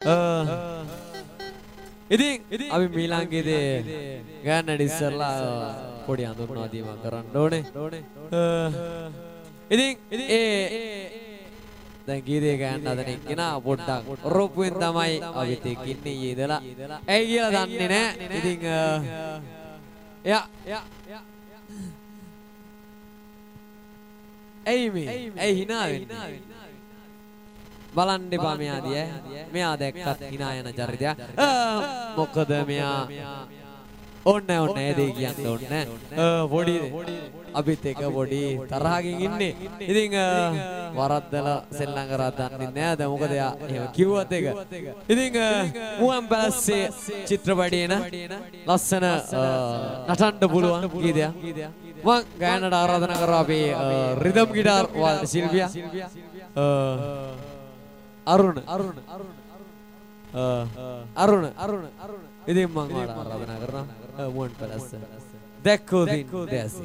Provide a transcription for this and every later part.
Uh. ඉතින් අපි මීලාංගේදේ ගන්නට ඉස්සරලා පොඩි අඳුන්වා දීමක් කරන්න ඕනේ. Uh. ඉතින් ඒ දැන් ගීතය ගන්න හදන එක්කෙනා පොඩ්ඩක් ඔරොප්පුවෙන් තමයි අපිත් එක්ක ඉන්නේ ඊයේ ඉඳලා. ඇයි කියලා දන්නේ නැහැ. ඉතින් uh, එයා ඇයි මේ? ඇයි hina වෙන්නේ? බලන්න එපා මෙයා දිය. මෙයා දැක්කත් hina යන චරිතයක්. මොකද මෙයා ඔන්න ඔන්න ඒ දෙය කියන්න ඕනේ. පොඩි අපිත් එක පොඩි තරහකින් ඉන්නේ. ඉතින් වරද්දලා සෙල්ලම් කරා දන්නේ නැහැ. දැන් මොකද එයා එහෙම කිව්වත් එක. ඉතින් මුවන් පැලස්සේ චිත්‍රපටයේන ලස්සන නටන්න පුළුවන් ගීතයක්. මං ගායනට ආරාධනා කරා අපේ රිදම් ගිටාර් ශිල්පියා. අරුණ අරුණ අරුණ අරුණ ඉතින් මං ඔයාලට ආරාධනා කරනවා මුවන් පැලස්ස දැක්කෝ දින් දැසි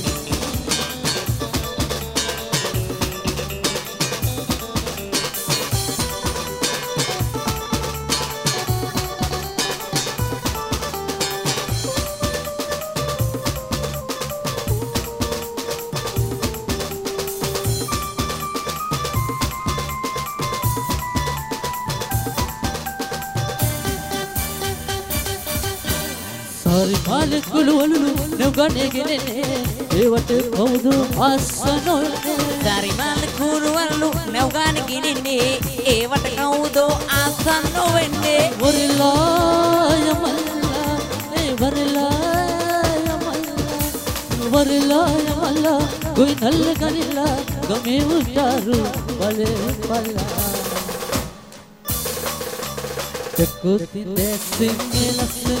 පරිපාලකුළු වලුළු නැව්ගනයගෙනෙන්නේ ඒවට කවුදු අස්සනොල් දරිමාලකුරු වල්ලු නැව්ගාන ගෙනෙන්නේ. ඒවට කවුදෝ ආසන් නොවෙන්නේ වරලායමල්ලා ඒවරලායමල්ලා වරලායමල්ලා ගොයි නල්ල ගනිල්ලා ගමේ උටාරු බලේ පල්ලා. චකුති දෙසිංහ ලස්සන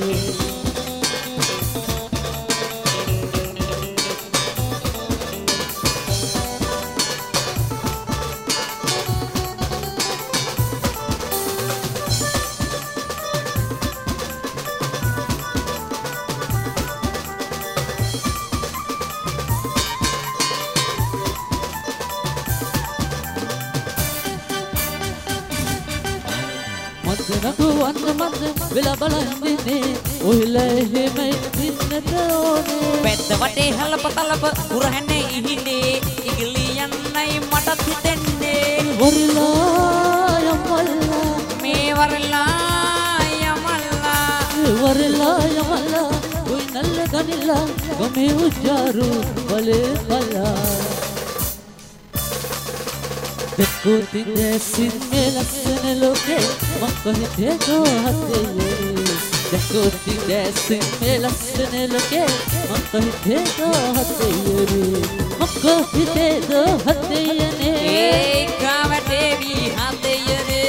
මදනකු වන්න මද වෙල බලන්දින්නේ ඔහිල එහෙමයි ඉන්නට ඕනේ. පැත්ත වටේ හලප තලප උරහැන්නේ ඉහිනේ ඉගලි යන්නයි මටත් හිතෙන්නේ. වරලා යමල්ලා. මේ වරලා යමල්ලා. වරලා යමල්ලා. ඔයි නල්ල ගනිලා ගමේ උජාරු බලේ බලා Bekutinde sinmela sene loke Mako hiteko hateye Bekutinde sinmela sene loke Mako hiteko hateye Mako hiteko hateye ne Hey kavadevi hateye ne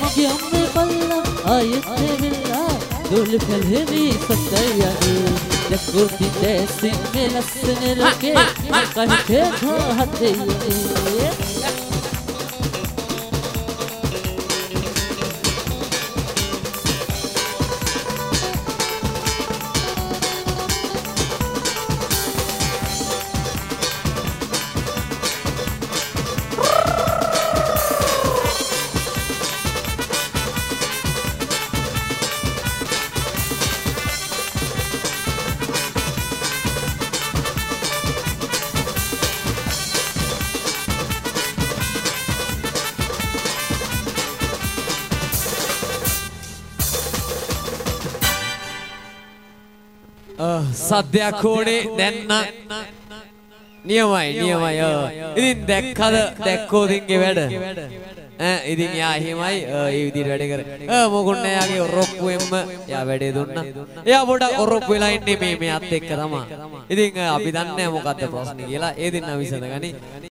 Mabyamme balla ayette billa Dul kalhevi sateye ne Kurti desin melasını loke Mako hiteko hateye සද්‍යයක් ඕනේ දැන්න නියමයි නියමයි ඔව්. ඉතින් දැක්කද දැක්කෝ දින්ගේ වැඩ ඈ ඉතින් යා එහෙමයි ඔව්, ඒ විදිහට වැඩ කර ඔව් මොකුන්න යාගේ ඔරොප්පුවෙන්ම යා වැඩේ දුන්නා එයා පොඩක් ඔරොප්පු වෙලා ඉන්නේ මේ මෙයාත් එක්ක තමයි ඉතින් අ, අපි දන්නේ නැහැ මොකද්ද ප්‍රශ්නේ කියලා ඒ දෙන්නා විසඳගනි